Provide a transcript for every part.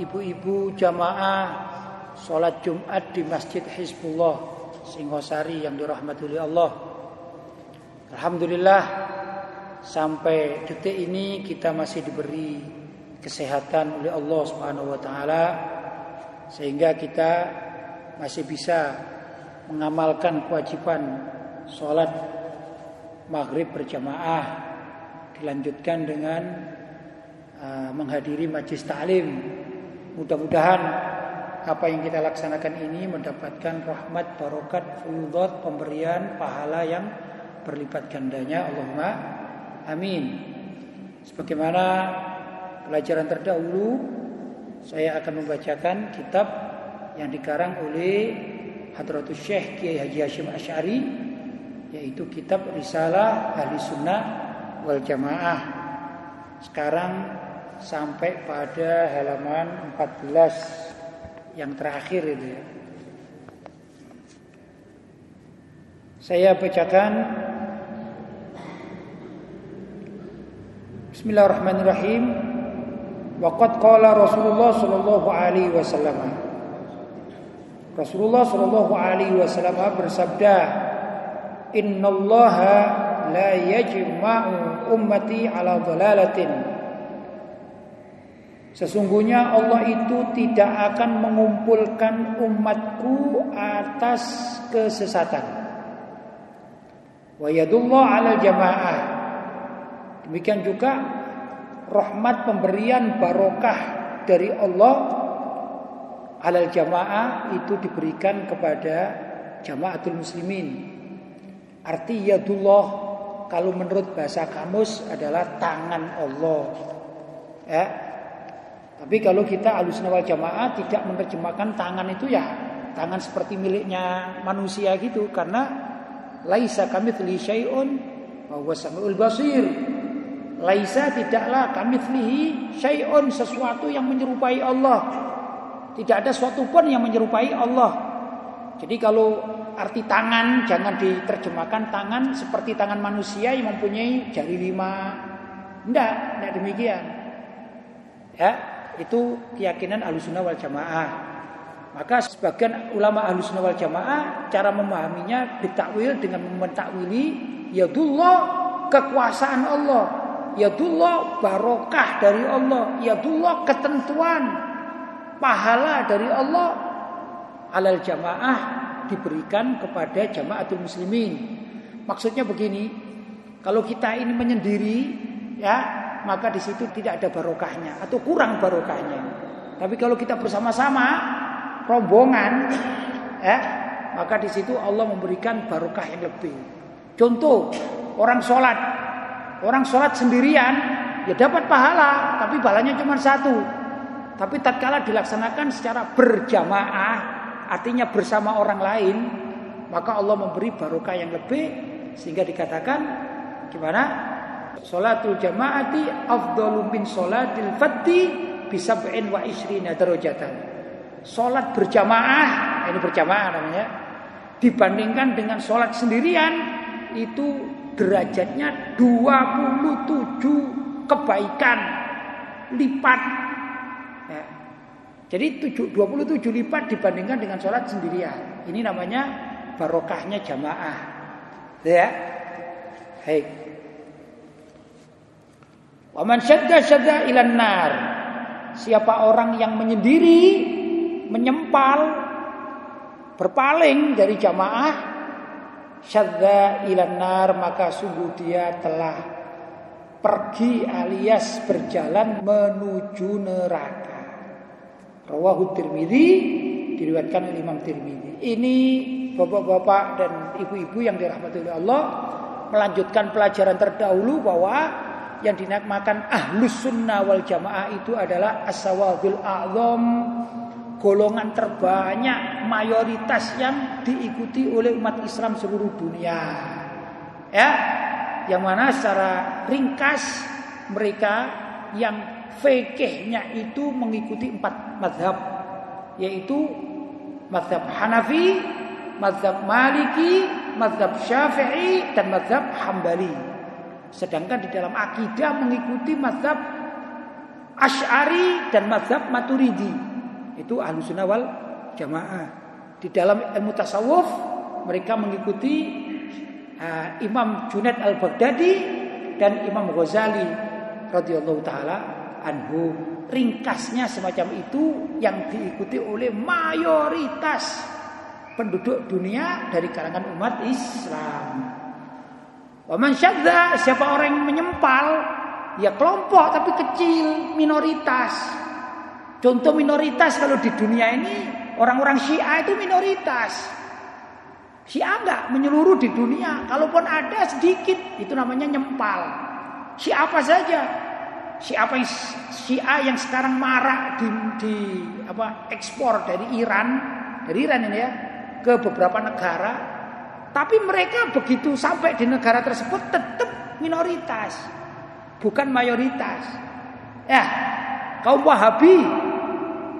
ibu-ibu jamaah sholat Jumat di Masjid Hizbullah Singosari yang dirahmati oleh Allah. Alhamdulillah sampai detik ini kita masih diberi kesehatan oleh Allah Subhanahu wa taala sehingga kita masih bisa mengamalkan kewajiban sholat maghrib berjamaah dilanjutkan dengan uh, menghadiri majlis taklim Mudah-mudahan apa yang kita laksanakan ini mendapatkan rahmat, barokat, fuyudat, pemberian, pahala yang berlipat gandanya. Allahumma amin. Sebagaimana pelajaran terdahulu, saya akan membacakan kitab yang dikarang oleh Hadratus Syekh Kiai Haji Hashim Asy'ari yaitu kitab Risalah Ahli Sunnah wal Jamaah. Sekarang sampai pada halaman 14 yang terakhir ya. Saya bacakan Bismillahirrahmanirrahim. Waqad qala Rasulullah sallallahu alaihi wasallam. Rasulullah sallallahu alaihi wasallam bersabda, "Innallaha la yajma'u ummati ala dhalalatin." Sesungguhnya Allah itu tidak akan mengumpulkan umatku atas kesesatan. Wa yadullah 'ala jamaah. Demikian juga rahmat pemberian barokah dari Allah alal jamaah itu diberikan kepada jamaatul muslimin. Arti yadullah kalau menurut bahasa kamus adalah tangan Allah. Ya, tapi kalau kita alusna wal jamaah tidak menerjemahkan tangan itu ya tangan seperti miliknya manusia gitu karena laisa kamitsli syai'un wa huwa samiul basir. Laisa tidaklah kamitslihi syai'un sesuatu yang menyerupai Allah. Tidak ada sesuatu pun yang menyerupai Allah. Jadi kalau arti tangan jangan diterjemahkan tangan seperti tangan manusia yang mempunyai jari lima. Tidak, tidak demikian. Ya, itu keyakinan alusunah wal jamaah. Maka sebagian ulama alusunah wal jamaah cara memahaminya ditakwil dengan mentakwili yadullah kekuasaan Allah, yadullah barokah dari Allah, yadullah ketentuan pahala dari Allah alal jamaah diberikan kepada jamaatul muslimin. Maksudnya begini, kalau kita ini menyendiri ya maka di situ tidak ada barokahnya atau kurang barokahnya. Tapi kalau kita bersama-sama rombongan ya, maka di situ Allah memberikan barokah yang lebih. Contoh, orang sholat. Orang sholat sendirian ya dapat pahala, tapi pahalanya cuma satu. Tapi tatkala dilaksanakan secara berjamaah, artinya bersama orang lain, maka Allah memberi barokah yang lebih sehingga dikatakan gimana? Salatul jamaati afdalu min salatil fadhi bisab'in wa isrina darajatan. Salat berjamaah, ini berjamaah namanya, dibandingkan dengan salat sendirian itu derajatnya 27 kebaikan lipat. Ya. Jadi 27 lipat dibandingkan dengan sholat sendirian. Ini namanya barokahnya jamaah. Ya. Baik. Waman syadda syadda ilan nar. Siapa orang yang menyendiri, menyempal, berpaling dari jamaah, syadda ilan nar maka sungguh dia telah pergi alias berjalan menuju neraka. Rawahu Tirmidzi diriwayatkan oleh Imam Tirmidzi. Ini bapak-bapak dan ibu-ibu yang dirahmati oleh Allah melanjutkan pelajaran terdahulu bahwa yang dinamakan ahlus sunnah wal jamaah itu adalah asawadul a'zam golongan terbanyak mayoritas yang diikuti oleh umat Islam seluruh dunia. Ya, yang mana secara ringkas mereka yang fikihnya itu mengikuti empat madhab yaitu madhab Hanafi, madhab Maliki, madhab Syafi'i dan madhab Hambali. Sedangkan di dalam akidah mengikuti madhab Ash'ari dan madhab Maturidi. Itu ahlu sunnah wal jamaah. Di dalam ilmu tasawuf mereka mengikuti uh, Imam Junaid al-Baghdadi dan Imam Ghazali radhiyallahu taala anhu. Ringkasnya semacam itu yang diikuti oleh mayoritas penduduk dunia dari kalangan umat Islam. Waman syadza siapa orang yang menyempal ya kelompok tapi kecil minoritas. Contoh minoritas kalau di dunia ini orang-orang Syiah itu minoritas. Syiah enggak menyeluruh di dunia. Kalaupun ada sedikit itu namanya nyempal. Syiah apa saja? Syiah yang Syiah yang sekarang marak di, di apa ekspor dari Iran, dari Iran ini ya ke beberapa negara, tapi mereka begitu sampai di negara tersebut tetap minoritas, bukan mayoritas. Ya, kaum Wahabi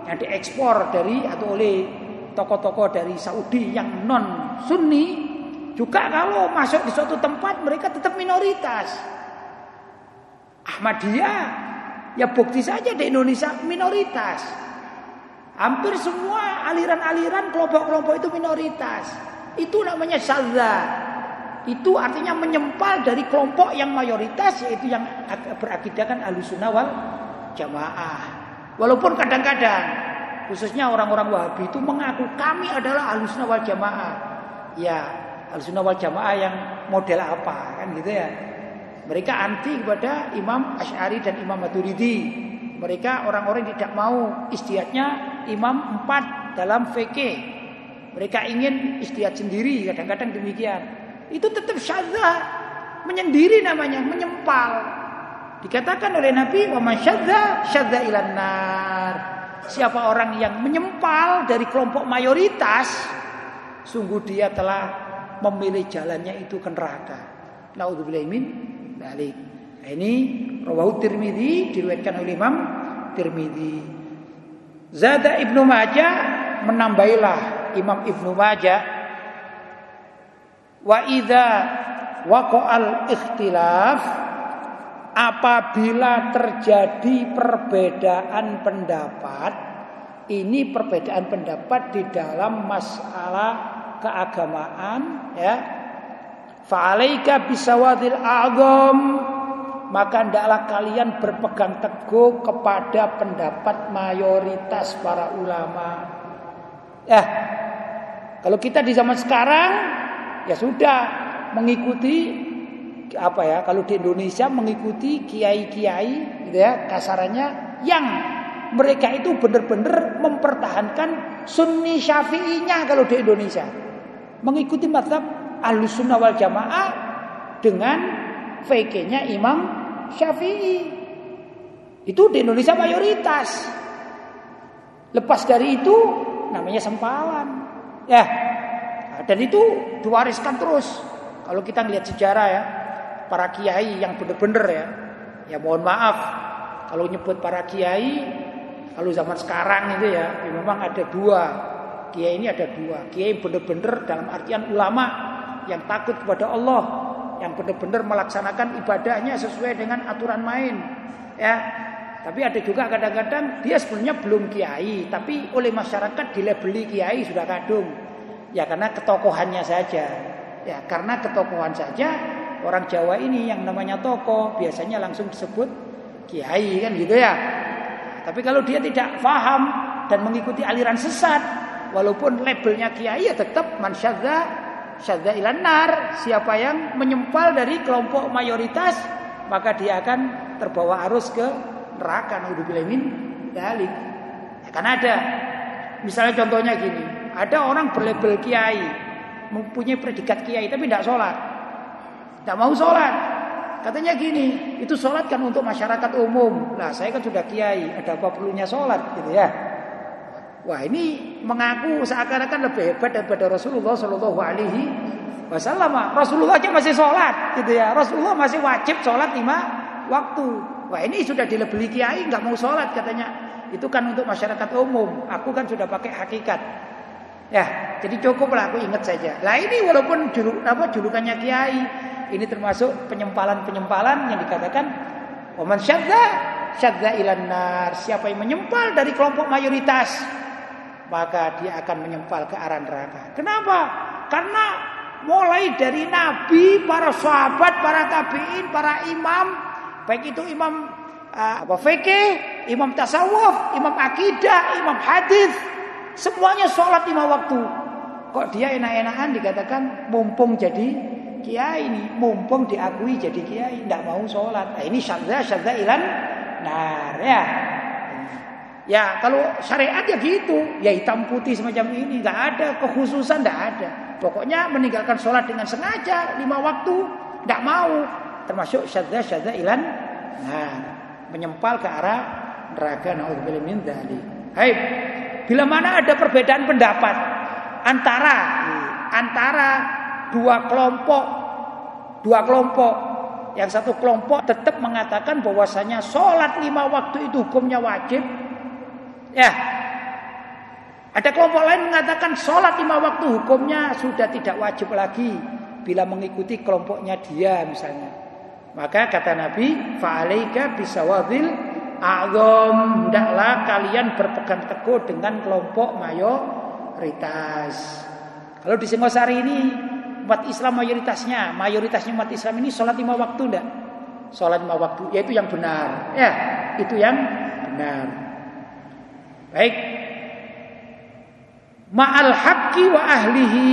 yang diekspor dari atau oleh tokoh-tokoh dari Saudi yang non Sunni juga kalau masuk di suatu tempat mereka tetap minoritas. Ahmadiyah ya bukti saja di Indonesia minoritas. Hampir semua aliran-aliran kelompok-kelompok itu minoritas. Itu namanya syadza. Itu artinya menyempal dari kelompok yang mayoritas yaitu yang berakidahkan alusunah wal jamaah. Walaupun kadang-kadang khususnya orang-orang Wahabi itu mengaku kami adalah alusunah wal jamaah. Ya, alusunah wal jamaah yang model apa kan gitu ya. Mereka anti kepada Imam Ash'ari dan Imam Maturidi. Mereka orang-orang tidak mau istiadatnya imam empat dalam fikih. Mereka ingin istiadat sendiri, kadang-kadang demikian. Itu tetap syadzah, menyendiri namanya, menyempal. Dikatakan oleh Nabi, "Wa man syadza syadza ilan nar." Siapa orang yang menyempal dari kelompok mayoritas, sungguh dia telah memilih jalannya itu ke neraka. Nauzubillah min dzalik. Nah, ini rawahu Tirmidzi diriwayatkan oleh Imam Tirmidzi. Zada Ibnu Majah menambahilah Imam Ibnu Majah wa idza waqa'al ikhtilaf apabila terjadi perbedaan pendapat ini perbedaan pendapat di dalam masalah keagamaan ya fa'alaika bisawadil a'zam maka hendaklah kalian berpegang teguh kepada pendapat mayoritas para ulama. Ya, kalau kita di zaman sekarang ya sudah mengikuti apa ya? Kalau di Indonesia mengikuti kiai-kiai gitu ya, kasarannya yang mereka itu benar-benar mempertahankan Sunni Syafi'inya kalau di Indonesia. Mengikuti mazhab Ahlussunnah wal Jamaah dengan VK-nya Imam Syafi'i. Itu di Indonesia mayoritas. Lepas dari itu namanya sempalan. Ya. Dan itu diwariskan terus. Kalau kita lihat sejarah ya, para kiai yang benar-benar ya. Ya mohon maaf kalau nyebut para kiai kalau zaman sekarang itu ya, ya memang ada dua. Kiai ini ada dua. Kiai benar-benar dalam artian ulama yang takut kepada Allah yang benar-benar melaksanakan ibadahnya sesuai dengan aturan main ya tapi ada juga kadang-kadang dia sebenarnya belum kiai tapi oleh masyarakat dilebeli kiai sudah kadung. Ya karena ketokohannya saja. Ya karena ketokohan saja orang Jawa ini yang namanya tokoh biasanya langsung disebut kiai kan gitu ya. Tapi kalau dia tidak paham dan mengikuti aliran sesat walaupun labelnya kiai ya tetap mansyadza syadza ilan nar, siapa yang menyempal dari kelompok mayoritas, maka dia akan terbawa arus ke neraka. Naudzubillah min dalik. Ya, kan ada. Misalnya contohnya gini, ada orang berlabel kiai, mempunyai predikat kiai tapi tidak sholat. Tidak mau sholat. Katanya gini, itu sholat kan untuk masyarakat umum. Nah saya kan sudah kiai, ada apa perlunya sholat gitu ya. Wah ini mengaku seakan-akan lebih hebat daripada Rasulullah Shallallahu Alaihi Wasallam. Rasulullah aja masih sholat, gitu ya. Rasulullah masih wajib sholat lima waktu. Wah ini sudah dilebeli kiai nggak mau sholat katanya. Itu kan untuk masyarakat umum. Aku kan sudah pakai hakikat. Ya, jadi cukup lah aku ingat saja. Lah ini walaupun julu, apa julukannya kiai, ini termasuk penyempalan-penyempalan yang dikatakan oman syadza syadza ilan nar. Siapa yang menyempal dari kelompok mayoritas, maka dia akan menyempal ke arah neraka. Kenapa? Karena mulai dari nabi, para sahabat, para tabiin, para imam, baik itu imam uh, apa fikih, imam tasawuf, imam akidah, imam hadis, semuanya sholat lima waktu. Kok dia enak-enakan dikatakan mumpung jadi kiai ini, mumpung diakui jadi kiai, tidak mau sholat. Nah, ini syadza syadza ilan nar ya. Ya kalau syariat ya gitu, ya hitam putih semacam ini, nggak ada kekhususan, nggak ada. Pokoknya meninggalkan sholat dengan sengaja lima waktu, nggak mau, termasuk syadza syadza ilan, nah menyempal ke arah neraka. Naudzubillah min dzalik. Hai, bila mana ada perbedaan pendapat antara antara dua kelompok, dua kelompok yang satu kelompok tetap mengatakan bahwasanya sholat lima waktu itu hukumnya wajib, Ya. Ada kelompok lain mengatakan sholat lima waktu hukumnya sudah tidak wajib lagi bila mengikuti kelompoknya dia misalnya. Maka kata Nabi, fa'alaika bisawadil a'zam. Hendaklah kalian berpegang teguh dengan kelompok mayoritas. Kalau di Singosari ini umat Islam mayoritasnya, mayoritasnya umat Islam ini sholat lima waktu enggak? Sholat lima waktu, yaitu yang benar. Ya, itu yang benar. Baik. Ma'al haqqi wa ahlihi.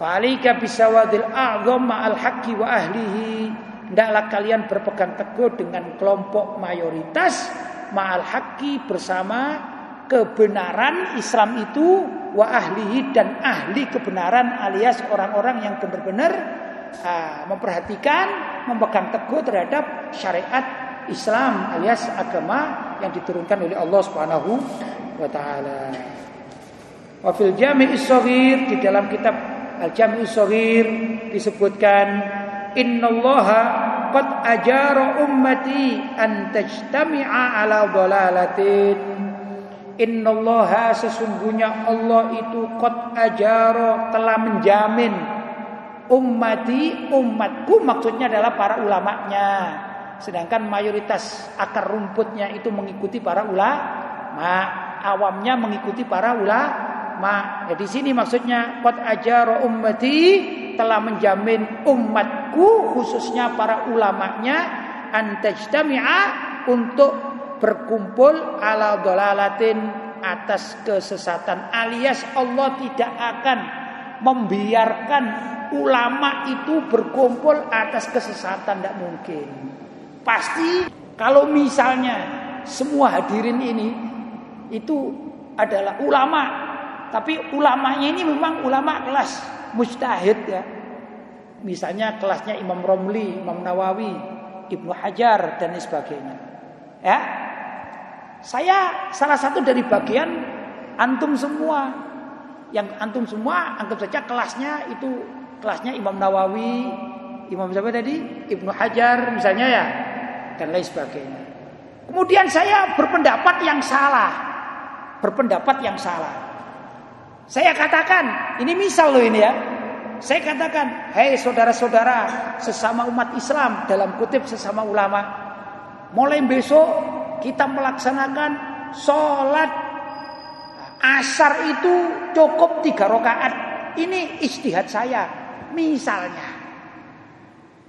Falika bisawadil a'zam ma'al haqqi wa ahlihi. Hendaklah kalian berpegang teguh dengan kelompok mayoritas ma'al haqqi bersama kebenaran Islam itu wa ahlihi dan ahli kebenaran alias orang-orang yang benar-benar uh, memperhatikan, memegang teguh terhadap syariat Islam alias agama yang diturunkan oleh Allah Subhanahu wa taala. Wa fil Jami' shaghir di dalam kitab Al Jami' shaghir disebutkan innallaha qad ajara ummati an tajtami'a ala dhalalatin. Innallaha sesungguhnya Allah itu qad ajara telah menjamin ummati umatku maksudnya adalah para ulamanya Sedangkan mayoritas akar rumputnya itu mengikuti para ulama, awamnya mengikuti para ulama. Ya di sini maksudnya qad ajara ummati telah menjamin umatku khususnya para ulamanya antajtami'a untuk berkumpul ala dolalatin atas kesesatan. Alias Allah tidak akan membiarkan ulama itu berkumpul atas kesesatan tidak mungkin. Pasti kalau misalnya semua hadirin ini itu adalah ulama, tapi ulamanya ini memang ulama kelas mustahid ya. Misalnya kelasnya Imam Romli, Imam Nawawi, Ibnu Hajar dan sebagainya. Ya. Saya salah satu dari bagian antum semua. Yang antum semua anggap saja kelasnya itu kelasnya Imam Nawawi, Imam siapa tadi? Ibnu Hajar misalnya ya dan lain sebagainya. Kemudian saya berpendapat yang salah. Berpendapat yang salah. Saya katakan, ini misal loh ini ya. Saya katakan, hei saudara-saudara sesama umat Islam dalam kutip sesama ulama. Mulai besok kita melaksanakan sholat asar itu cukup tiga rakaat. Ini istihad saya. Misalnya.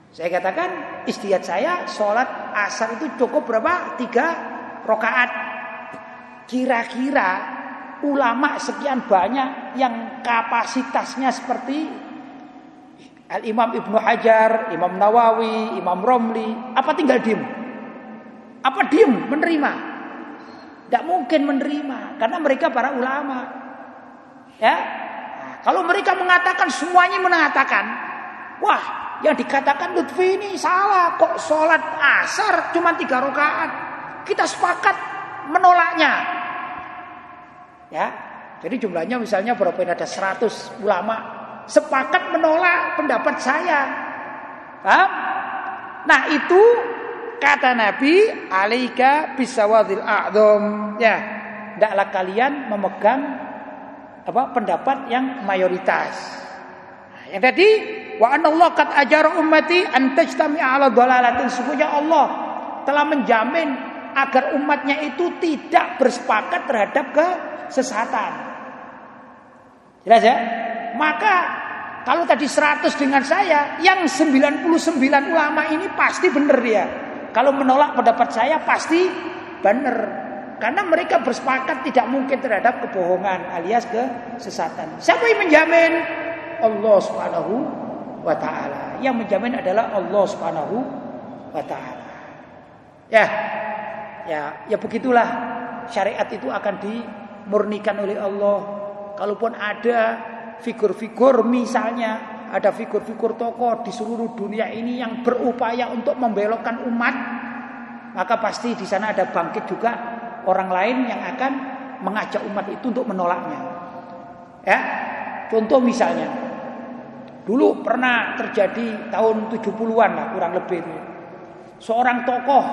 Saya katakan istihad saya sholat asar itu cukup berapa? Tiga rokaat. Kira-kira ulama sekian banyak yang kapasitasnya seperti Al Imam Ibnu Hajar, Imam Nawawi, Imam Romli, apa tinggal diem? Apa diem menerima? Tidak mungkin menerima karena mereka para ulama. Ya, nah, kalau mereka mengatakan semuanya mengatakan, wah yang dikatakan Lutfi ini salah kok sholat asar cuma tiga rakaat. Kita sepakat menolaknya. Ya. Jadi jumlahnya misalnya berapa ada 100 ulama sepakat menolak pendapat saya. Paham? Nah, itu kata Nabi, "Alaika bisawadil a'dham." Ya, hendaklah kalian memegang apa pendapat yang mayoritas. Nah, yang tadi wa Allah qad ajara ummati an tajtami'a ala dhalalatin. Sungguhnya Allah telah menjamin agar umatnya itu tidak bersepakat terhadap kesesatan. Jelas ya? Maka kalau tadi 100 dengan saya, yang 99 ulama ini pasti benar dia. Kalau menolak pendapat saya pasti benar. Karena mereka bersepakat tidak mungkin terhadap kebohongan alias kesesatan. Siapa yang menjamin? Allah Subhanahu wa taala. Yang menjamin adalah Allah Subhanahu wa taala. Ya. Ya, ya begitulah syariat itu akan dimurnikan oleh Allah. Kalaupun ada figur-figur misalnya ada figur-figur tokoh di seluruh dunia ini yang berupaya untuk membelokkan umat, maka pasti di sana ada bangkit juga orang lain yang akan mengajak umat itu untuk menolaknya. Ya. Contoh misalnya dulu pernah terjadi tahun 70-an lah kurang lebih itu. Seorang tokoh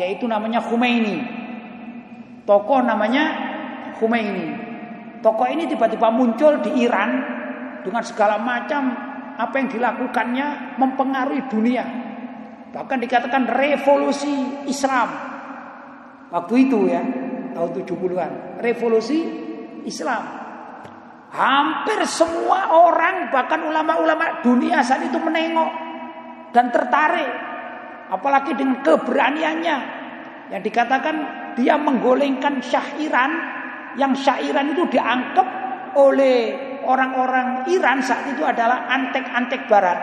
yaitu namanya Khomeini. Tokoh namanya Khomeini. Tokoh ini tiba-tiba muncul di Iran dengan segala macam apa yang dilakukannya mempengaruhi dunia. Bahkan dikatakan revolusi Islam Waktu itu ya, tahun 70-an, revolusi Islam. Hampir semua orang bahkan ulama-ulama dunia saat itu menengok dan tertarik apalagi dengan keberaniannya yang dikatakan dia menggolengkan syairan yang syairan itu dianggap oleh orang-orang Iran saat itu adalah antek-antek barat.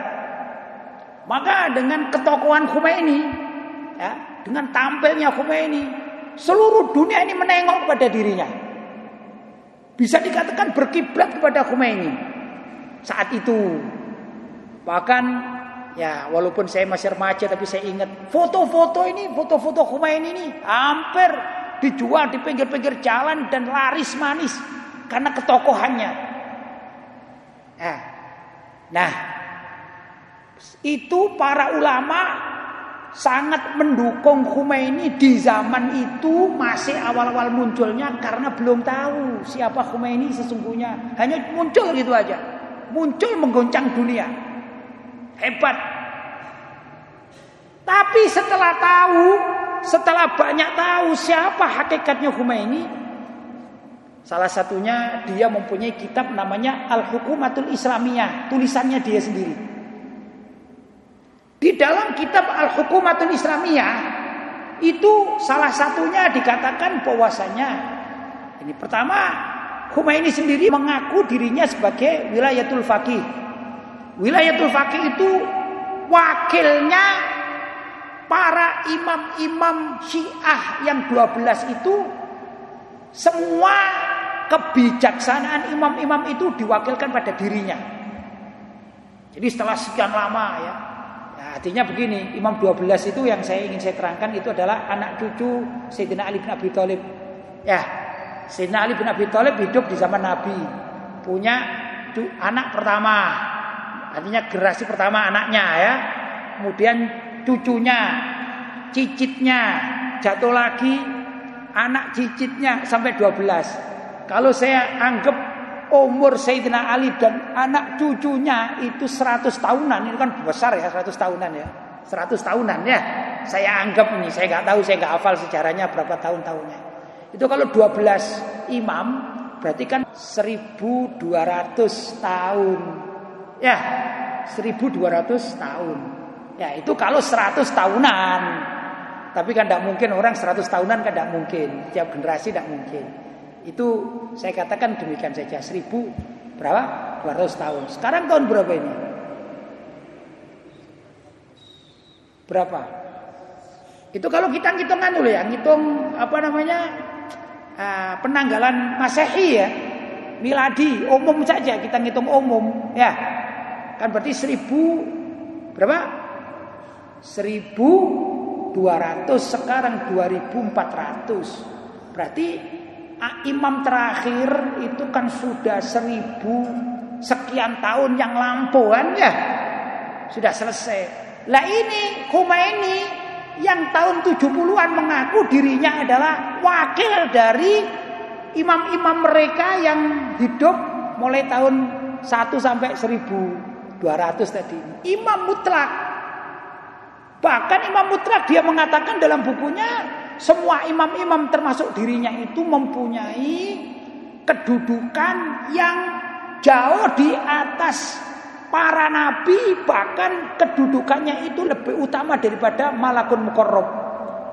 Maka dengan ketokohan Khomeini ya, dengan tampilnya Khomeini Seluruh dunia ini menengok pada dirinya. Bisa dikatakan berkiblat kepada Khomeini saat itu. Bahkan ya walaupun saya masih remaja tapi saya ingat foto-foto ini, foto-foto Khomeini ini hampir dijual di pinggir-pinggir jalan dan laris manis karena ketokohannya. Nah, nah itu para ulama sangat mendukung Khomeini di zaman itu masih awal-awal munculnya karena belum tahu siapa Khomeini sesungguhnya. Hanya muncul gitu aja. Muncul menggoncang dunia. Hebat. Tapi setelah tahu, setelah banyak tahu siapa hakikatnya Khomeini, salah satunya dia mempunyai kitab namanya Al-Hukumatul Islamiyah, tulisannya dia sendiri. Di dalam kitab Al-Hukumatul Islamiyah itu salah satunya dikatakan bahwasanya ini pertama Khomeini sendiri mengaku dirinya sebagai wilayatul faqih. Wilayatul faqih itu wakilnya para imam-imam Syiah yang 12 itu semua kebijaksanaan imam-imam itu diwakilkan pada dirinya. Jadi setelah sekian lama ya, Artinya begini, Imam 12 itu yang saya ingin saya terangkan itu adalah anak cucu Sayyidina Ali bin Abi Thalib. Ya, Sayyidina Ali bin Abi Thalib hidup di zaman Nabi. Punya anak pertama. Artinya generasi pertama anaknya ya. Kemudian cucunya, cicitnya, jatuh lagi anak cicitnya sampai 12. Kalau saya anggap umur Sayyidina Ali dan anak cucunya itu 100 tahunan. Ini kan besar ya 100 tahunan ya. 100 tahunan ya. Saya anggap ini, saya nggak tahu, saya nggak hafal sejarahnya berapa tahun-tahunnya. Itu kalau 12 imam berarti kan 1200 tahun. Ya, 1200 tahun. Ya, itu kalau 100 tahunan. Tapi kan tidak mungkin orang 100 tahunan kan tidak mungkin. Tiap generasi tidak mungkin. Itu saya katakan demikian saja. Seribu berapa? 200 tahun. Sekarang tahun berapa ini? Berapa? Itu kalau kita ngitungan dulu ya, ngitung apa namanya uh, penanggalan masehi ya, miladi umum saja kita ngitung umum ya, kan berarti seribu berapa? Seribu dua ratus sekarang dua ribu empat ratus berarti imam terakhir itu kan sudah seribu sekian tahun yang lampauan ya. Sudah selesai. Lah ini Khomeini yang tahun 70-an mengaku dirinya adalah wakil dari imam-imam mereka yang hidup mulai tahun 1 sampai 1200 tadi. Imam mutlak. Bahkan imam mutlak dia mengatakan dalam bukunya semua imam-imam termasuk dirinya itu mempunyai kedudukan yang jauh di atas para nabi bahkan kedudukannya itu lebih utama daripada malakun mukarrab.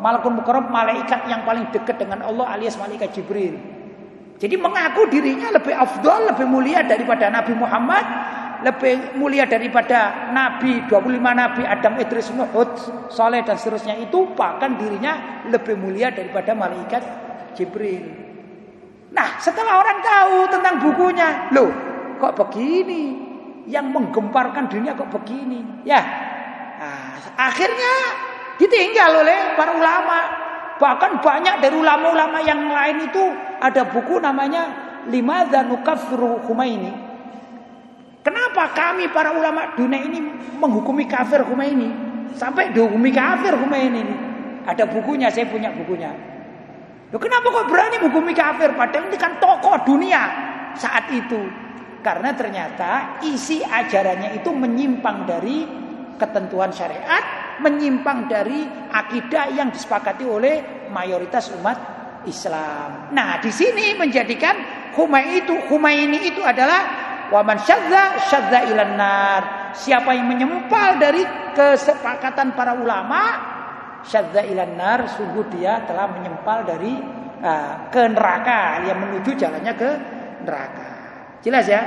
Malakun mukarrab malaikat yang paling dekat dengan Allah alias malaikat Jibril. Jadi mengaku dirinya lebih afdol, lebih mulia daripada Nabi Muhammad, lebih mulia daripada Nabi 25 Nabi Adam, Idris, Nuh, Saleh dan seterusnya itu bahkan dirinya lebih mulia daripada malaikat Jibril. Nah, setelah orang tahu tentang bukunya, loh, kok begini? Yang menggemparkan dunia kok begini? Ya. Nah, akhirnya ditinggal oleh para ulama. Bahkan banyak dari ulama-ulama yang lain itu ada buku namanya Lima Zanukafru Humaini. Kenapa kami para ulama dunia ini menghukumi kafir Humaini? Sampai dihukumi kafir Humaini ini. Ada bukunya, saya punya bukunya. Loh, kenapa kok berani menghukumi kafir? Padahal ini kan tokoh dunia saat itu. Karena ternyata isi ajarannya itu menyimpang dari ketentuan syariat, menyimpang dari akidah yang disepakati oleh mayoritas umat Islam. Nah, di sini menjadikan Humay itu Humaini itu adalah waman syadza syadza ilan nar. Siapa yang menyempal dari kesepakatan para ulama syadza ilan nar, sungguh dia telah menyempal dari uh, ke neraka yang menuju jalannya ke neraka. Jelas ya?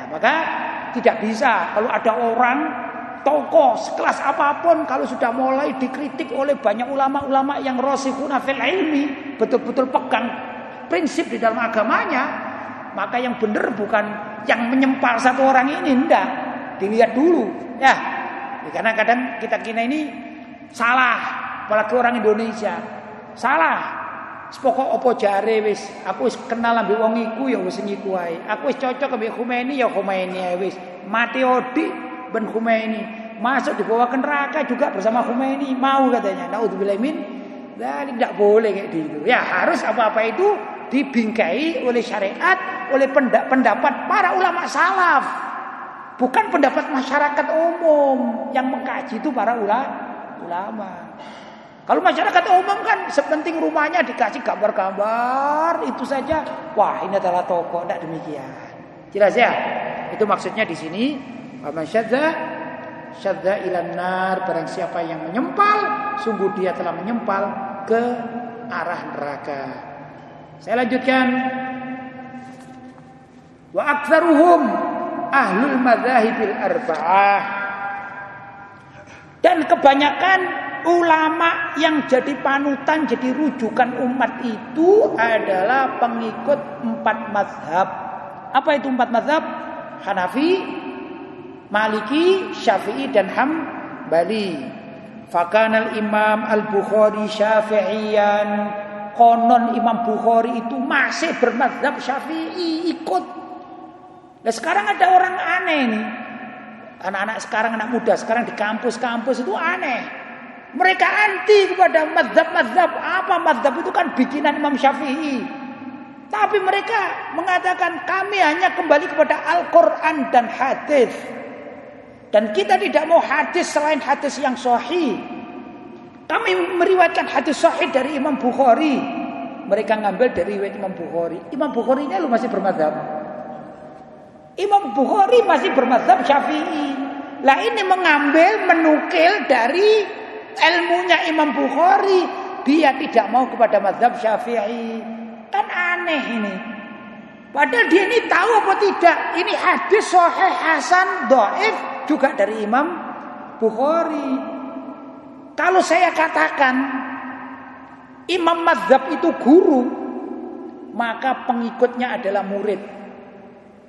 Nah, maka tidak bisa kalau ada orang tokoh sekelas apa pun kalau sudah mulai dikritik oleh banyak ulama-ulama yang rosikhuna fil ilmi, betul-betul pegang prinsip di dalam agamanya, maka yang benar bukan yang menyempal satu orang ini enggak. Dilihat dulu, ya. Karena kadang kita kira ini salah, apalagi orang Indonesia. Salah. Sepokok opo jare wis, aku wis kenal ambek wong iku ya wis ae. Aku wis cocok ambek Khomeini ya Khomeini ae wis. Mati odi ben Khomeini. Masuk dibawa ke neraka juga bersama Khomeini. Mau katanya. Nauzubillah min dan tidak boleh kayak gitu. Ya harus apa-apa itu dibingkai oleh syariat, oleh pendapat para ulama salaf. Bukan pendapat masyarakat umum yang mengkaji itu para ulama. Kalau masyarakat umum kan sepenting rumahnya dikasih gambar-gambar itu saja. Wah, ini adalah toko, tidak demikian. Jelas ya? Itu maksudnya di sini. Wa syadza syadza ilan nar barang siapa yang menyempal, sungguh dia telah menyempal ke arah neraka. Saya lanjutkan. Wa aktsaruhum ahlul madzahibil arba'ah. Dan kebanyakan ulama yang jadi panutan, jadi rujukan umat itu adalah pengikut empat mazhab. Apa itu empat mazhab? Hanafi, Maliki, Syafi'i dan Hambali. Fakanal Imam Al-Bukhari Syafi'iyan. Konon Imam Bukhari itu masih bermazhab Syafi'i ikut. Nah sekarang ada orang aneh nih. Anak-anak sekarang anak muda sekarang di kampus-kampus itu aneh. Mereka anti kepada mazhab-mazhab. Apa mazhab itu kan bikinan Imam Syafi'i. Tapi mereka mengatakan kami hanya kembali kepada Al-Quran dan hadis. Dan kita tidak mau hadis selain hadis yang sahih. Kami meriwayatkan hadis sahih dari Imam Bukhari. Mereka ngambil dari Imam Bukhari. Imam Bukhari ini lu masih bermazhab. Imam Bukhari masih bermazhab Syafi'i. Lah ini mengambil menukil dari ilmunya Imam Bukhari, dia tidak mau kepada mazhab Syafi'i. Kan aneh ini. Padahal dia ini tahu apa tidak? Ini hadis sahih Hasan Doif juga dari Imam Bukhari. Kalau saya katakan Imam mazhab itu guru, maka pengikutnya adalah murid.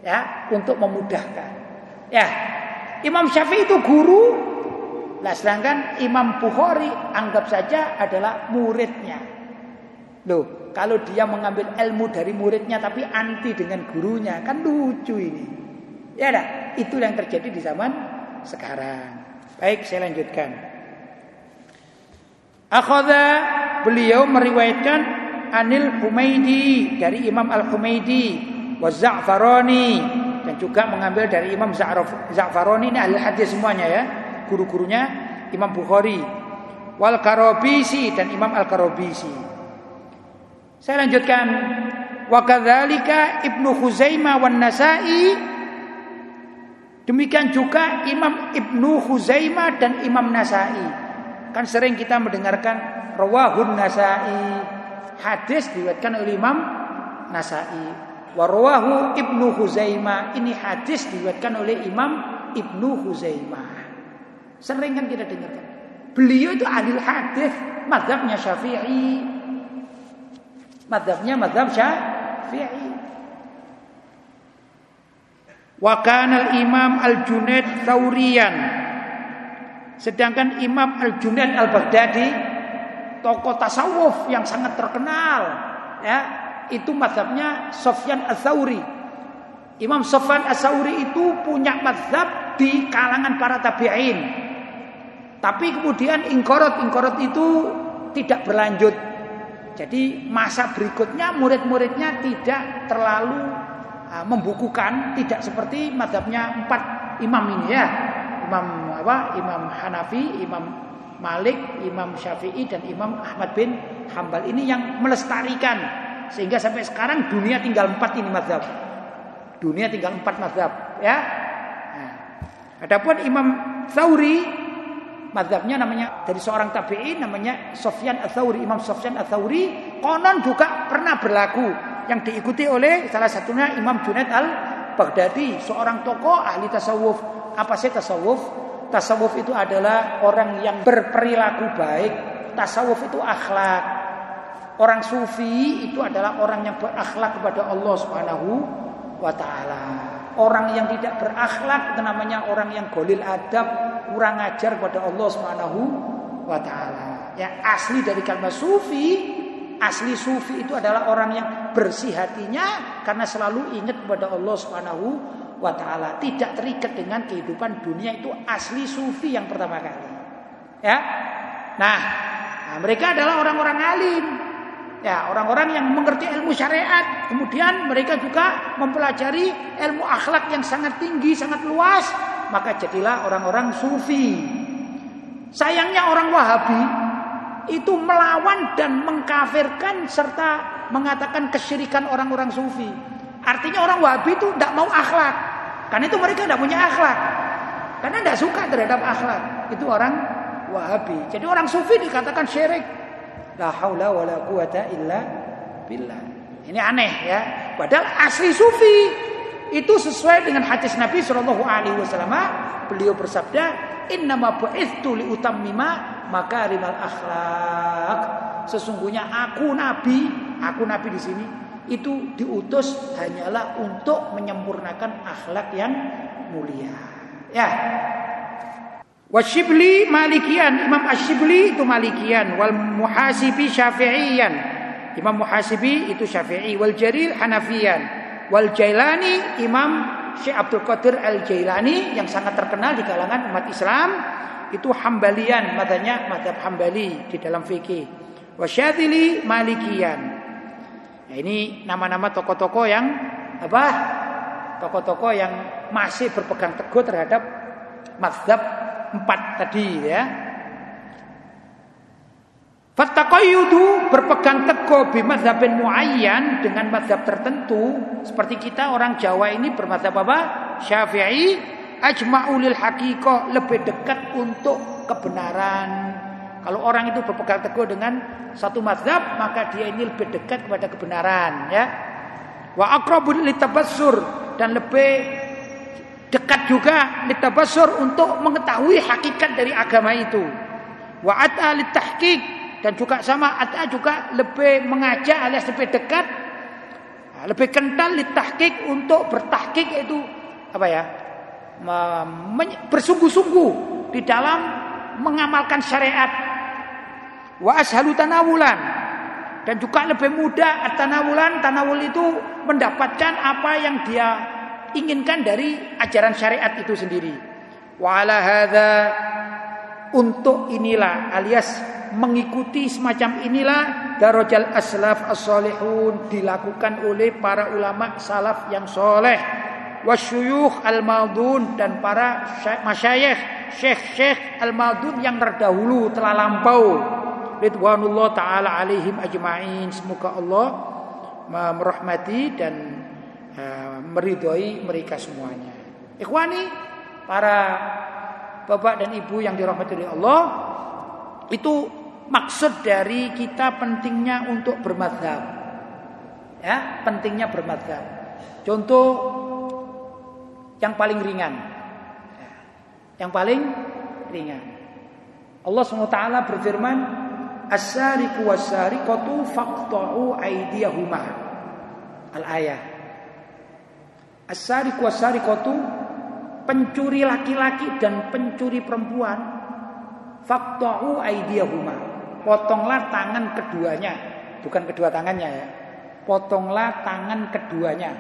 Ya, untuk memudahkan. Ya, Imam Syafi'i itu guru, Nah sedangkan Imam Bukhari anggap saja adalah muridnya. Loh, kalau dia mengambil ilmu dari muridnya tapi anti dengan gurunya, kan lucu ini. Ya dah, itu yang terjadi di zaman sekarang. Baik, saya lanjutkan. Akhadha beliau meriwayatkan Anil Humaidi dari Imam Al-Humaidi wa Za'farani dan juga mengambil dari Imam Za'farani ini ahli hadis semuanya ya, guru-gurunya Imam Bukhari wal Karobisi dan Imam Al Karobisi. Saya lanjutkan wa kadzalika Ibnu Khuzaimah wan Nasa'i demikian juga Imam Ibnu Khuzaimah dan Imam Nasa'i. Kan sering kita mendengarkan rawahun Nasa'i. Hadis diriwayatkan oleh Imam Nasa'i. Wa Ibnu Khuzaimah. Ini hadis diriwayatkan oleh Imam Ibnu Khuzaimah. Sering kan kita dengarkan. Beliau itu ahli hadis, mazhabnya Syafi'i. Mazhabnya mazhab Syafi'i. Wa kana imam al-Junaid Tsauriyan. Sedangkan Imam Al-Junaid Al-Baghdadi tokoh tasawuf yang sangat terkenal ya, itu mazhabnya Sofyan Ats-Tsauri. Imam Sofyan Ats-Tsauri itu punya mazhab di kalangan para tabi'in. Tapi kemudian ingkorot-ingkorot itu tidak berlanjut. Jadi masa berikutnya murid-muridnya tidak terlalu uh, membukukan, tidak seperti madhabnya empat imam ini ya. Imam apa? Imam Hanafi, Imam Malik, Imam Syafi'i dan Imam Ahmad bin Hambal ini yang melestarikan sehingga sampai sekarang dunia tinggal empat ini madhab. Dunia tinggal empat madhab ya. Nah, adapun Imam Tsauri Madhabnya namanya dari seorang tabi'in namanya Sofyan Ats-Tsauri, Imam Sofyan Ats-Tsauri konon juga pernah berlaku yang diikuti oleh salah satunya Imam Junaid Al-Baghdadi, seorang tokoh ahli tasawuf. Apa sih tasawuf? Tasawuf itu adalah orang yang berperilaku baik. Tasawuf itu akhlak. Orang sufi itu adalah orang yang berakhlak kepada Allah Subhanahu wa taala. Orang yang tidak berakhlak itu namanya orang yang golil adab, kurang ajar kepada Allah Subhanahu wa taala. Ya, asli dari kalimat sufi, asli sufi itu adalah orang yang bersih hatinya karena selalu ingat kepada Allah Subhanahu wa taala, tidak terikat dengan kehidupan dunia itu asli sufi yang pertama kali. Ya. Nah, nah mereka adalah orang-orang alim, Ya, orang-orang yang mengerti ilmu syariat, kemudian mereka juga mempelajari ilmu akhlak yang sangat tinggi, sangat luas, maka jadilah orang-orang sufi. Sayangnya orang Wahabi itu melawan dan mengkafirkan serta mengatakan kesyirikan orang-orang sufi. Artinya orang Wahabi itu tidak mau akhlak. Karena itu mereka tidak punya akhlak. Karena tidak suka terhadap akhlak. Itu orang Wahabi. Jadi orang sufi dikatakan syirik. La haula wala quwata illa billah. Ini aneh ya. Padahal asli sufi itu sesuai dengan hadis Nabi Shallallahu alaihi wasallam. Beliau bersabda, "Innama bu'itsu li utammima makarimal akhlak." Sesungguhnya aku nabi, aku nabi di sini itu diutus hanyalah untuk menyempurnakan akhlak yang mulia. Ya. Wasyibli malikian, Imam Asyibli itu malikian, wal muhasibi syafi'iyan. Imam muhasibi itu syafi'i, wal jarir hanafiyan. Wal jailani Imam Syekh Abdul Qadir al Jailani yang sangat terkenal di kalangan umat Islam itu hambalian, madanya madhab hambali di dalam fikih. Wasyadili malikian. Nah, ini nama-nama tokoh-tokoh yang apa? Tokoh-tokoh yang masih berpegang teguh terhadap madhab empat tadi ya. Fattaqayyudu berpegang teguh bimadzhabin muayyan dengan mazhab tertentu seperti kita orang Jawa ini bermadzhab apa? Syafi'i ajma'u lil haqiqah lebih dekat untuk kebenaran. Kalau orang itu berpegang teguh dengan satu mazhab maka dia ini lebih dekat kepada kebenaran ya. Wa aqrabul litabassur dan lebih dekat juga litabasur untuk mengetahui hakikat dari agama itu. Wa at'a tahqiq dan juga sama at'a juga lebih mengajak alias lebih dekat lebih kental litahqiq untuk bertahqiq itu apa ya? bersungguh-sungguh di dalam mengamalkan syariat. Wa ashalu tanawulan dan juga lebih mudah tanawulan tanawul itu mendapatkan apa yang dia inginkan dari ajaran syariat itu sendiri. Wala hadza untuk inilah alias mengikuti semacam inilah darajal aslaf as-salihun dilakukan oleh para ulama salaf yang soleh. Wasyuyukh al-madun dan para masyayikh syekh-syekh al-madun yang terdahulu telah lampau. Ridwanullah taala alaihim ajmain. Semoga Allah merahmati dan uh, meridhoi mereka semuanya. Ikhwani para bapak dan ibu yang dirahmati oleh Allah itu maksud dari kita pentingnya untuk bermadhab. Ya pentingnya bermadhab. Contoh yang paling ringan. Yang paling ringan. Allah SWT berfirman As-sariqu was-sariqatu faqta'u aydiyahuma. Al-ayah. As-sariqu was-sariqatu pencuri laki-laki dan pencuri perempuan faqta'u aydiyahuma. Potonglah tangan keduanya, bukan kedua tangannya ya. Potonglah tangan keduanya.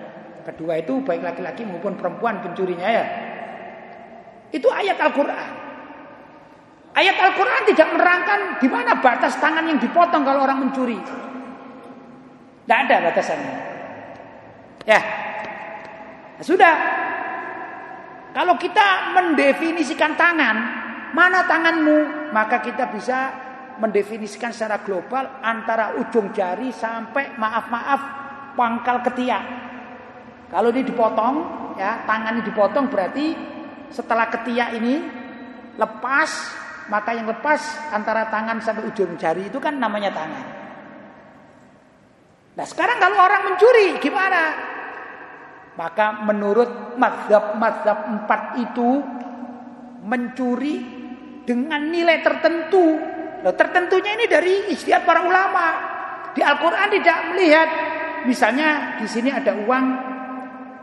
Kedua itu baik laki-laki maupun perempuan pencurinya ya. Itu ayat Al-Qur'an. Ayat Al-Quran tidak menerangkan di mana batas tangan yang dipotong kalau orang mencuri. Tidak ada batasannya. Ya, nah, sudah. Kalau kita mendefinisikan tangan, mana tanganmu, maka kita bisa mendefinisikan secara global antara ujung jari sampai maaf-maaf pangkal ketiak. Kalau ini dipotong, ya tangan dipotong berarti setelah ketiak ini lepas maka yang lepas antara tangan sampai ujung jari itu kan namanya tangan. Nah sekarang kalau orang mencuri gimana? Maka menurut madhab-madhab empat itu mencuri dengan nilai tertentu. Loh, tertentunya ini dari istiadat para ulama. Di Al-Quran tidak melihat. Misalnya di sini ada uang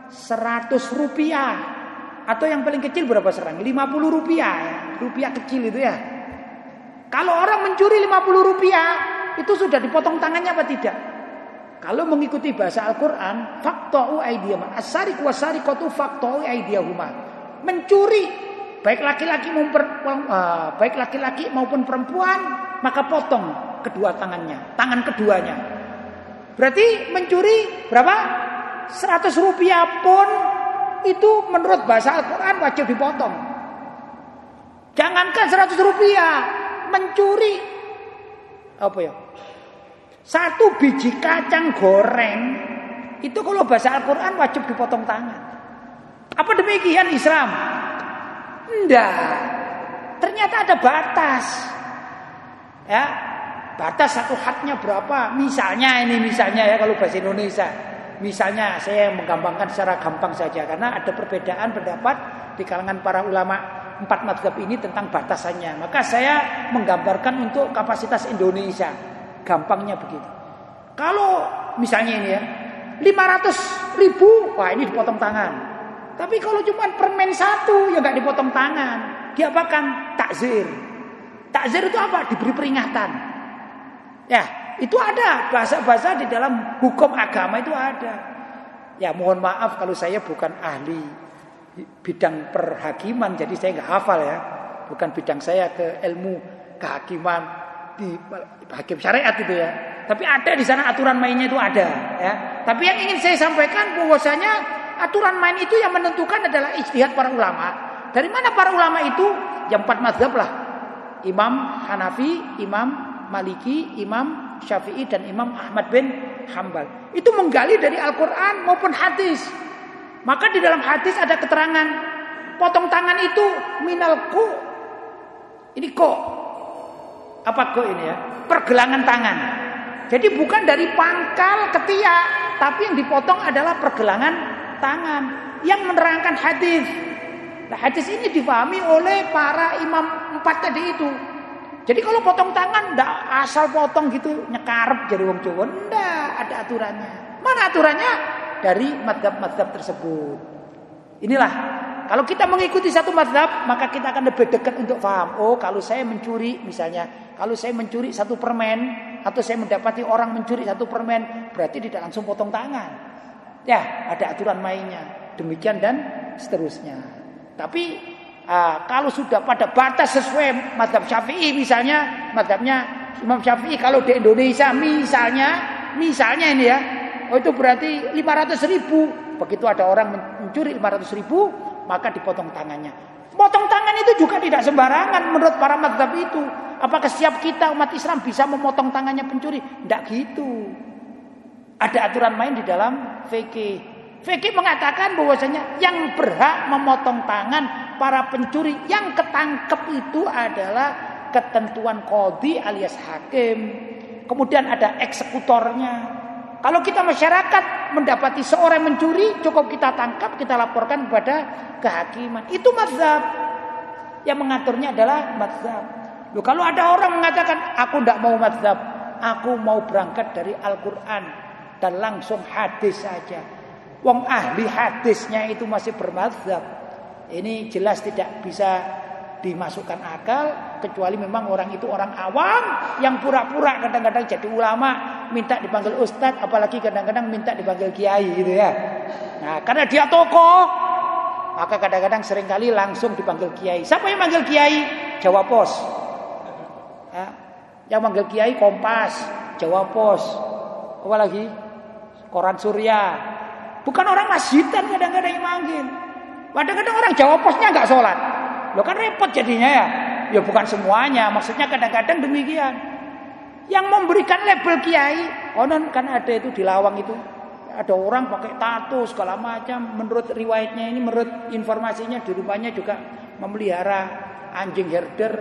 100 rupiah atau yang paling kecil berapa serang? 50 rupiah ya. Rupiah kecil itu ya. Kalau orang mencuri 50 rupiah, itu sudah dipotong tangannya apa tidak? Kalau mengikuti bahasa Al-Quran, faktau aidiyahuma. Asari kuasari kotu faktau aidiyahuma. Mencuri, baik laki-laki maupun uh, baik laki-laki maupun perempuan, maka potong kedua tangannya, tangan keduanya. Berarti mencuri berapa? 100 rupiah pun itu menurut bahasa Al-Quran wajib dipotong. Jangankan 100 rupiah, mencuri apa ya? Satu biji kacang goreng itu kalau bahasa Al-Quran wajib dipotong tangan. Apa demikian Islam? Enggak. Ternyata ada batas. Ya, batas satu haknya berapa? Misalnya ini misalnya ya kalau bahasa Indonesia Misalnya saya menggampangkan secara gampang saja karena ada perbedaan pendapat di kalangan para ulama empat madhab ini tentang batasannya. Maka saya menggambarkan untuk kapasitas Indonesia. Gampangnya begitu. Kalau misalnya ini ya 500 ribu, wah ini dipotong tangan. Tapi kalau cuma permen satu ya nggak dipotong tangan. Diapakan? Takzir. Takzir itu apa? Diberi peringatan. Ya, itu ada bahasa-bahasa di dalam hukum agama itu ada. Ya mohon maaf kalau saya bukan ahli bidang perhakiman jadi saya nggak hafal ya. Bukan bidang saya ke ilmu kehakiman di hakim syariat itu ya. Tapi ada di sana aturan mainnya itu ada ya. Tapi yang ingin saya sampaikan bahwasanya aturan main itu yang menentukan adalah ijtihad para ulama. Dari mana para ulama itu? Yang empat mazhab lah. Imam Hanafi, Imam Maliki, Imam Syafi'i dan Imam Ahmad bin Hambal. Itu menggali dari Al-Quran maupun hadis. Maka di dalam hadis ada keterangan potong tangan itu minal ku. Ini kok. Apa kok ini ya? Pergelangan tangan. Jadi bukan dari pangkal ketiak, tapi yang dipotong adalah pergelangan tangan yang menerangkan hadis. Nah, hadis ini difahami oleh para imam empat tadi itu. Jadi kalau potong tangan ndak asal potong gitu nyekarep jadi wong Jawa, ndak ada aturannya. Mana aturannya? Dari madhab-madhab tersebut. Inilah kalau kita mengikuti satu madhab maka kita akan lebih dekat untuk paham. Oh kalau saya mencuri misalnya, kalau saya mencuri satu permen atau saya mendapati orang mencuri satu permen, berarti tidak langsung potong tangan. Ya, ada aturan mainnya. Demikian dan seterusnya. Tapi uh, kalau sudah pada batas sesuai madhab syafi'i misalnya, madhabnya Imam Syafi'i kalau di Indonesia misalnya, misalnya ini ya, oh itu berarti 500 ribu. Begitu ada orang mencuri 500 ribu, maka dipotong tangannya. Potong tangan itu juga tidak sembarangan menurut para madhab itu. Apakah setiap kita umat Islam bisa memotong tangannya pencuri? Tidak gitu. Ada aturan main di dalam fikih. Fikih mengatakan bahwasanya yang berhak memotong tangan para pencuri yang ketangkep itu adalah ketentuan kodi alias hakim. Kemudian ada eksekutornya. Kalau kita masyarakat mendapati seorang mencuri, cukup kita tangkap, kita laporkan kepada kehakiman. Itu mazhab. Yang mengaturnya adalah mazhab. Loh, kalau ada orang mengatakan, aku tidak mau mazhab, aku mau berangkat dari Al-Quran dan langsung hadis saja. Wong ahli hadisnya itu masih bermadzhab. Ini jelas tidak bisa dimasukkan akal kecuali memang orang itu orang awam yang pura-pura kadang-kadang jadi ulama minta dipanggil ustadz apalagi kadang-kadang minta dipanggil kiai gitu ya. Nah, karena dia tokoh maka kadang-kadang sering kali langsung dipanggil kiai. Siapa yang manggil kiai? Jawa Pos. Ya. Yang manggil kiai Kompas, Jawa Pos. Apa? Koran Surya, Bukan orang masjidan kadang-kadang yang manggil. Kadang-kadang orang Jawa posnya nggak sholat. Lo kan repot jadinya ya. Ya bukan semuanya. Maksudnya kadang-kadang demikian. Yang memberikan label kiai. Konon kan ada itu di lawang itu. Ada orang pakai tato segala macam. Menurut riwayatnya ini, menurut informasinya di rumahnya juga memelihara anjing herder.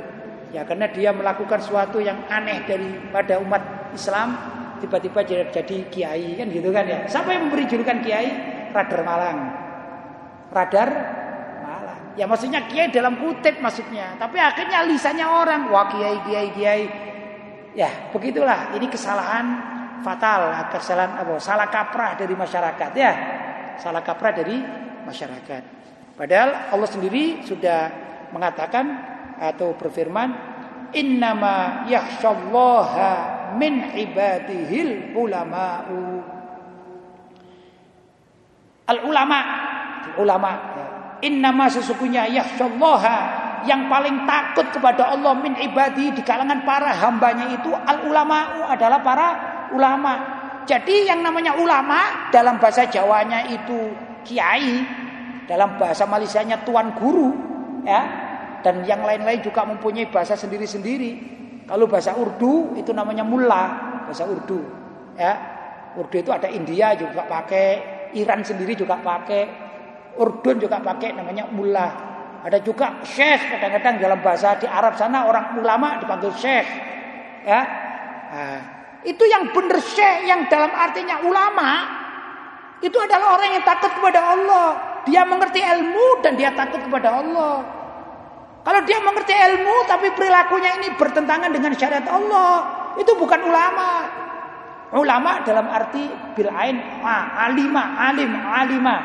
Ya karena dia melakukan sesuatu yang aneh daripada umat Islam tiba-tiba jadi, jadi kiai kan gitu kan ya. Siapa yang memberi julukan kiai? Radar Malang. Radar Malang. Ya maksudnya kiai dalam kutip maksudnya. Tapi akhirnya lisannya orang, wah kiai kiai kiai. Ya, begitulah. Ini kesalahan fatal, kesalahan apa? Salah kaprah dari masyarakat ya. Salah kaprah dari masyarakat. Padahal Allah sendiri sudah mengatakan atau berfirman, "Innama yakhsyallaha min ibadihil ulama'u. Al ulama, ulama. Innama sesungguhnya yahsyallaha yang paling takut kepada Allah min ibadi di kalangan para hambanya itu al ulama'u adalah para ulama. Jadi yang namanya ulama dalam bahasa Jawanya itu kiai, dalam bahasa Malaysianya tuan guru, ya. Dan yang lain-lain juga mempunyai bahasa sendiri-sendiri. Kalau bahasa Urdu itu namanya mulla, bahasa Urdu. Ya. Urdu itu ada India juga pakai, Iran sendiri juga pakai, Urdun juga pakai namanya mulla. Ada juga syekh kadang-kadang dalam bahasa di Arab sana orang ulama dipanggil syekh. Ya. Nah, itu yang benar syekh yang dalam artinya ulama itu adalah orang yang takut kepada Allah. Dia mengerti ilmu dan dia takut kepada Allah. Kalau dia mengerti ilmu tapi perilakunya ini bertentangan dengan syariat Allah, itu bukan ulama. Ulama dalam arti bil ain alima, alim, alima,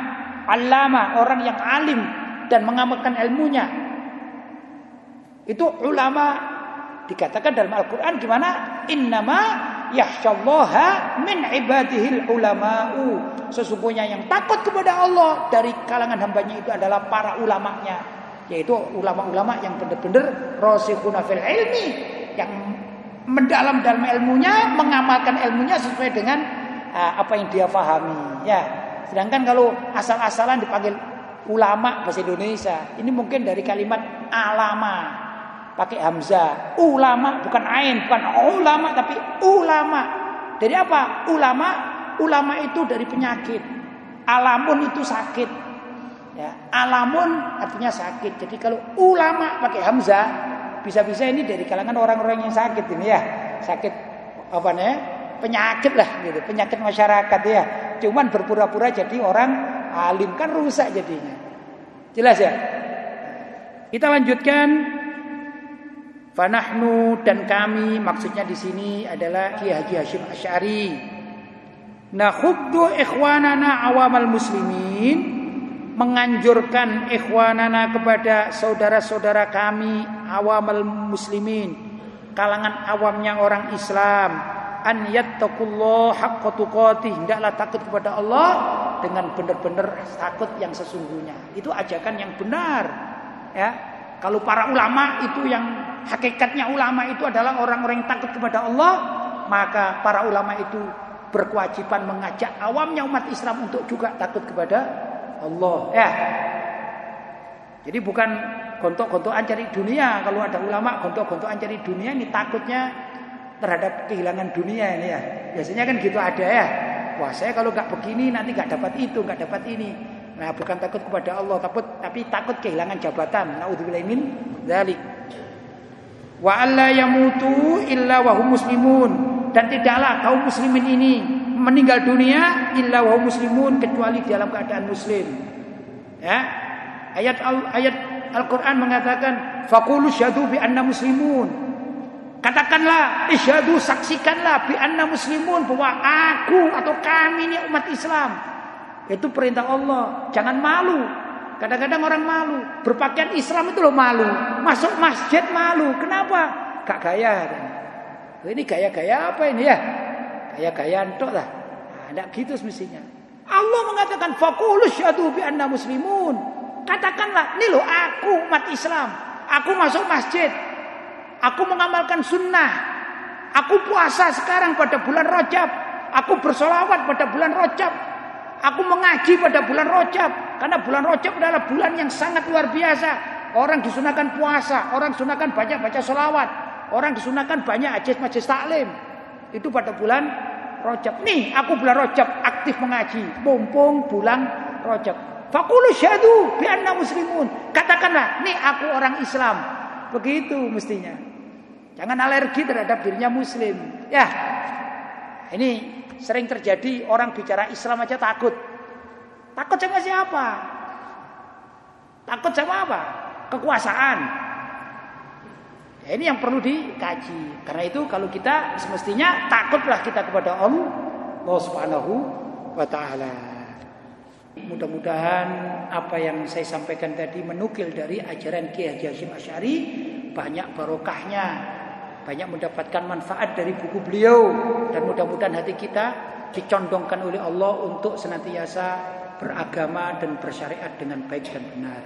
alama, orang yang alim dan mengamalkan ilmunya. Itu ulama dikatakan dalam Al-Qur'an gimana? Innama yahsyallaha min ibadihil ulama'u. Sesungguhnya yang takut kepada Allah dari kalangan hambanya itu adalah para ulamanya yaitu ulama-ulama yang benar-benar rasikhuna fil ilmi yang mendalam dalam ilmunya, mengamalkan ilmunya sesuai dengan uh, apa yang dia fahami. Ya. Sedangkan kalau asal-asalan dipanggil ulama bahasa Indonesia, ini mungkin dari kalimat alama pakai hamzah. Ulama bukan ain, bukan ulama tapi ulama. Dari apa? Ulama, ulama itu dari penyakit. Alamun itu sakit. Ya, alamun artinya sakit. Jadi kalau ulama pakai hamzah, bisa-bisa ini dari kalangan orang-orang yang sakit ini ya. Sakit apa nih? Penyakit lah gitu, penyakit masyarakat ya. Cuman berpura-pura jadi orang alim kan rusak jadinya. Jelas ya? Kita lanjutkan Fanahnu dan kami maksudnya di sini adalah Ki Haji Hashim Asy'ari. Nakhuddu ikhwanana awamal muslimin menganjurkan ikhwanana kepada saudara-saudara kami awam muslimin kalangan awamnya orang Islam an yattaqullah haqqa tuqatih. Hendaklah takut kepada Allah dengan benar-benar takut yang sesungguhnya. Itu ajakan yang benar. Ya. Kalau para ulama itu yang hakikatnya ulama itu adalah orang-orang yang takut kepada Allah, maka para ulama itu berkewajiban mengajak awamnya umat Islam untuk juga takut kepada Allah. Ya. Jadi bukan gontok-gontokan cari dunia. Kalau ada ulama gontok-gontokan cari dunia ini takutnya terhadap kehilangan dunia ini ya. Biasanya kan gitu ada ya. Wah saya kalau nggak begini nanti nggak dapat itu, nggak dapat ini. Nah bukan takut kepada Allah, takut tapi takut kehilangan jabatan. Naudzubillah min. Wa alla yamutu illa wa muslimun dan tidaklah kaum muslimin ini meninggal dunia illa wa muslimun kecuali dalam keadaan muslim. Ya. Ayat al, ayat Al-Qur'an mengatakan faqulu syahadu bi anna muslimun. Katakanlah, isyadu saksikanlah bi anna muslimun bahwa aku atau kami ini umat Islam itu perintah Allah. Jangan malu. Kadang-kadang orang malu. Berpakaian Islam itu loh malu. Masuk masjid malu. Kenapa? Gak gaya. Ini gaya-gaya apa ini ya? Gaya-gaya entok lah. Nah, gitu semestinya. Allah mengatakan faqulu syadu bi anna muslimun. Katakanlah, ini loh aku umat Islam. Aku masuk masjid. Aku mengamalkan sunnah. Aku puasa sekarang pada bulan Rajab. Aku bersolawat pada bulan Rajab. Aku mengaji pada bulan Rojab karena bulan Rojab adalah bulan yang sangat luar biasa. Orang disunahkan puasa, orang disunahkan banyak baca sholawat, orang disunahkan banyak ajis majlis taklim. Itu pada bulan Rojab. Nih, aku bulan Rojab aktif mengaji, mumpung bulan Rojab. Fakulu syadu bi muslimun. Katakanlah, nih aku orang Islam. Begitu mestinya. Jangan alergi terhadap dirinya muslim. Ya. Ini sering terjadi orang bicara Islam aja takut. Takut sama siapa? Takut sama apa? Kekuasaan. Ya, ini yang perlu dikaji. Karena itu kalau kita semestinya takutlah kita kepada Allah, Subhanahu wa taala. Mudah-mudahan apa yang saya sampaikan tadi menukil dari ajaran Kiai Haji Hashim Asy'ari banyak barokahnya banyak mendapatkan manfaat dari buku beliau dan mudah-mudahan hati kita dicondongkan oleh Allah untuk senantiasa beragama dan bersyariat dengan baik dan benar.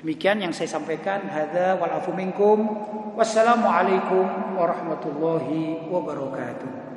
Demikian yang saya sampaikan. Hadza wal afu minkum. Wassalamualaikum warahmatullahi wabarakatuh.